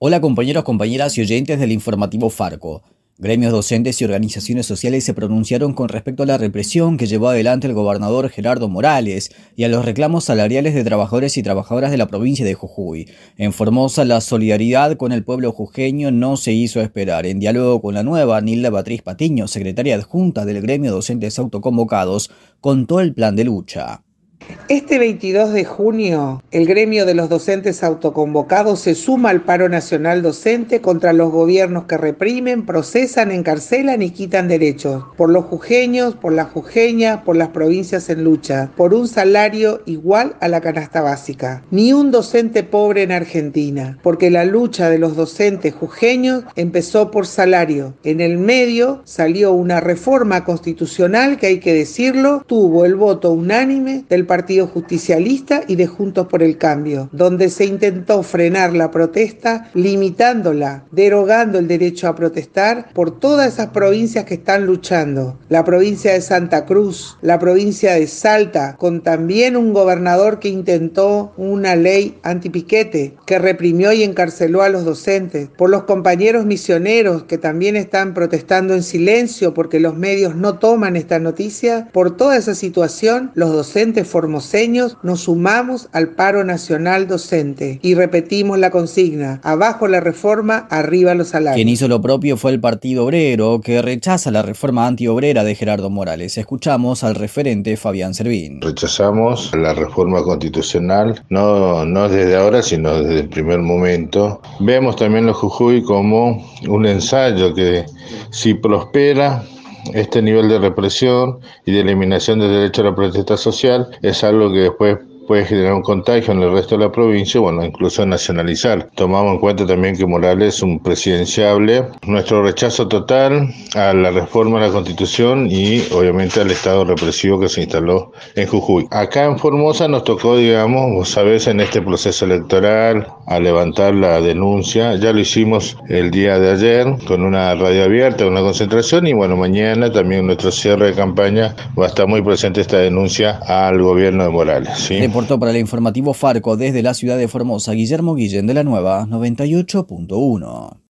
Hola compañeros, compañeras y oyentes del informativo Farco. Gremios docentes y organizaciones sociales se pronunciaron con respecto a la represión que llevó adelante el gobernador Gerardo Morales y a los reclamos salariales de trabajadores y trabajadoras de la provincia de Jujuy. En Formosa, la solidaridad con el pueblo jujeño no se hizo esperar. En diálogo con la nueva, Nilda Patriz Patiño, secretaria adjunta del gremio docentes autoconvocados, contó el plan de lucha. Este 22 de junio, el gremio de los docentes autoconvocados se suma al paro nacional docente contra los gobiernos que reprimen, procesan, encarcelan y quitan derechos, por los jujeños, por las jujeñas, por las provincias en lucha, por un salario igual a la canasta básica. Ni un docente pobre en Argentina, porque la lucha de los docentes jujeños empezó por salario. En el medio salió una reforma constitucional que hay que decirlo, tuvo el voto unánime del Partido Justicialista y de Juntos por el Cambio, donde se intentó frenar la protesta limitándola, derogando el derecho a protestar por todas esas provincias que están luchando. La provincia de Santa Cruz, la provincia de Salta, con también un gobernador que intentó una ley antipiquete, que reprimió y encarceló a los docentes, por los compañeros misioneros que también están protestando en silencio porque los medios no toman esta noticia, por toda esa situación, los docentes formoseños nos sumamos al paro nacional docente y repetimos la consigna, abajo la reforma, arriba los salarios. Quien hizo lo propio fue el Partido Obrero, que rechaza la reforma antiobrera de Gerardo Morales. Escuchamos al referente Fabián Servín. Rechazamos la reforma constitucional, no, no desde ahora, sino desde el primer momento. Vemos también los Jujuy como un ensayo que si prospera este nivel de represión y de eliminación del derecho a la protesta social es algo que después puede generar un contagio en el resto de la provincia, bueno, incluso nacionalizar. Tomamos en cuenta también que Morales es un presidenciable. Nuestro rechazo total a la reforma de la Constitución y obviamente al estado represivo que se instaló en Jujuy. Acá en Formosa nos tocó, digamos, vos sabés, en este proceso electoral, a levantar la denuncia. Ya lo hicimos el día de ayer con una radio abierta, una concentración y bueno, mañana también nuestro cierre de campaña va a estar muy presente esta denuncia al gobierno de Morales. ¿sí? Reportó para el informativo Farco desde la ciudad de Formosa Guillermo Guillén de la Nueva 98.1.